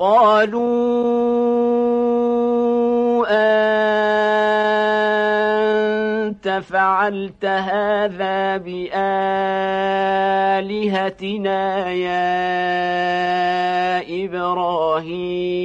قالوا أنت فعلت هذا بآلهتنا يا إبراهيم؟